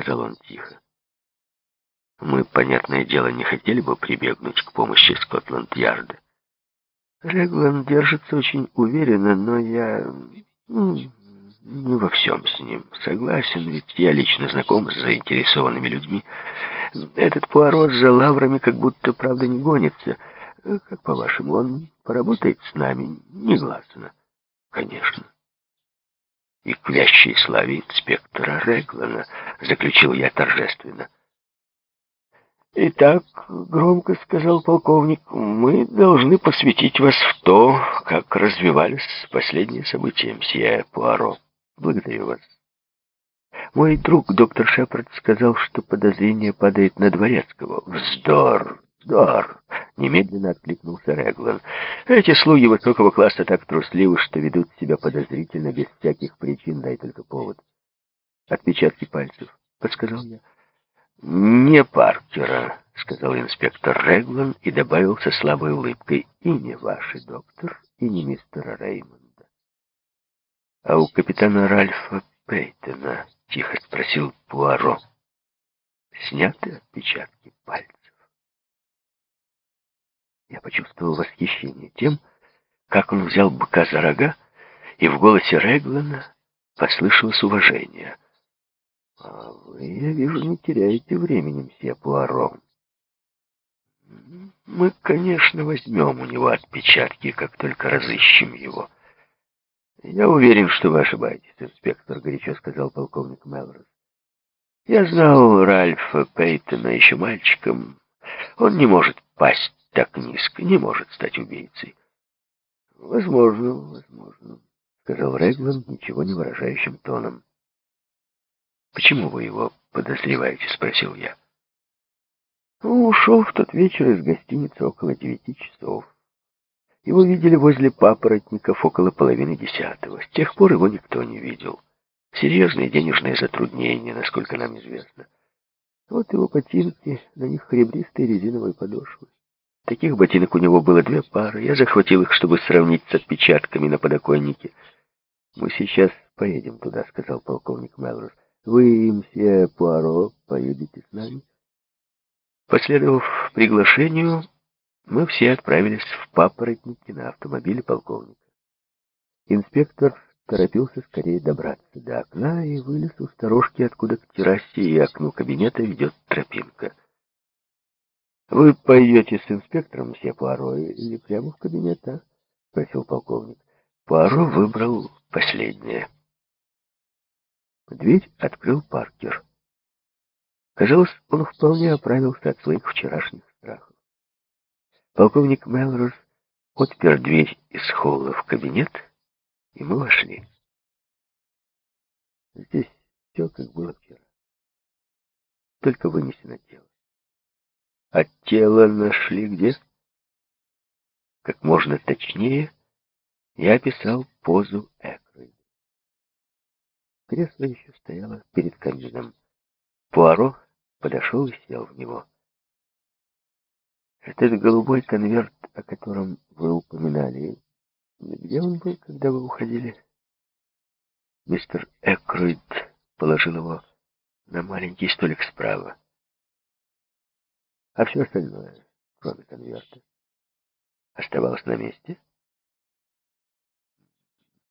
сказал он тихо. Мы, понятное дело, не хотели бы прибегнуть к помощи Скотланд-Ярда. Реглан держится очень уверенно, но я ну, не во всем с ним согласен, ведь я лично знаком с заинтересованными людьми. Этот Пуаро за лаврами как будто, правда, не гонится. Как по-вашему, он поработает с нами негласно? Конечно. И к вящей славе инспектора Реглана, заключил я торжественно. «Итак», — громко сказал полковник, — «мы должны посвятить вас в то, как развивались последние события, мсье Пуаро. Благодарю вас». Мой друг, доктор Шепард, сказал, что подозрение падает на Дворецкого. «Вздор! Вздор!» — немедленно откликнулся Реглан. «Эти слуги высокого класса так трусливы, что ведут себя подозрительно, без всяких причин, дай только повод». «Отпечатки пальцев», — подсказал я. «Не Паркера», — сказал инспектор Реглан и добавил со слабой улыбкой. «И не ваши, доктор, и не мистера Реймонда». «А у капитана Ральфа Пейтона?» — тихо спросил Пуаро. «Сняты отпечатки пальцев?» Я почувствовал восхищение тем, как он взял быка за рога, и в голосе Реглана послышалось уважение — а вы, я вижу, не теряете времени, мсье Пуаро. Мы, конечно, возьмем у него отпечатки, как только разыщем его. Я уверен, что вы ошибаетесь, инспектор, горячо сказал полковник Мелрос. Я знал Ральфа Пейтона еще мальчиком. Он не может пасть так низко, не может стать убийцей. Возможно, возможно, сказал Реглан ничего не выражающим тоном. «Почему вы его подозреваете?» — спросил я. Ну, ушел в тот вечер из гостиницы около девяти часов. Его видели возле папоротников около половины десятого. С тех пор его никто не видел. Серьезные денежные затруднения, насколько нам известно. Вот его ботинки, на них хребристые резиновые подошвы. Таких ботинок у него было две пары. Я захватил их, чтобы сравнить с отпечатками на подоконнике. «Мы сейчас поедем туда», — сказал полковник Мелрос. Вы, мсье Пуаро, поедете с нами? Последовав приглашению, мы все отправились в папоротники на автомобиле полковника. Инспектор торопился скорее добраться до окна и вылез у сторожки, откуда к террасе и окну кабинета ведет тропинка. «Вы пойдете с инспектором, мсье Пуаро, или прямо в кабинет, а?» — спросил полковник. Пуаро выбрал последнее. Дверь открыл Паркер. Казалось, он вполне оправился от своих вчерашних страхов. Полковник Мелрос отпер дверь из холла в кабинет, и мы вошли. Здесь все как было вчера. Только вынесено тело. А тело нашли где? Как можно точнее, я описал позу Экрой. Кресло еще стояло перед камином. Пуаро подошел и сел в него. Этот голубой конверт, о котором вы упоминали, где он был, когда вы уходили? Мистер Экруид положил его на маленький столик справа. А все остальное, кроме конверта, оставалось на месте?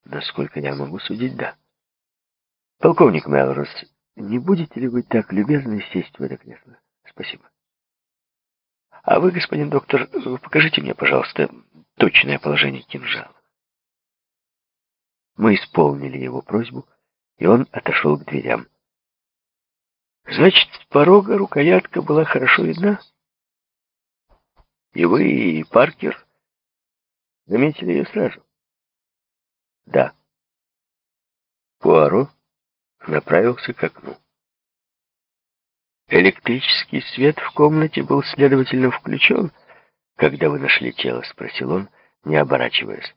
Насколько я могу судить, да. Полковник Мелрос, не будете ли вы так любезны сесть в это кресло? Спасибо. А вы, господин доктор, покажите мне, пожалуйста, точное положение кинжала. Мы исполнили его просьбу, и он отошел к дверям. Значит, с порога рукоятка была хорошо видна? И вы, и Паркер заметили ее сразу? Да. Пуаро направился к окну. Электрический свет в комнате был, следовательно, включен, когда вы нашли тело, спросил он, не оборачиваясь.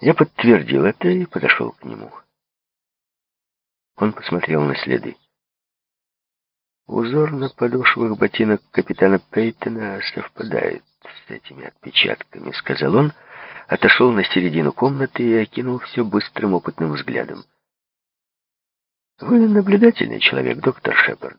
Я подтвердил это и подошел к нему. Он посмотрел на следы. Узор на подошвах ботинок капитана Пейтона совпадает с этими отпечатками, сказал он, отошел на середину комнаты и окинул все быстрым опытным взглядом. Вы наблюдательный человек, доктор Шепард.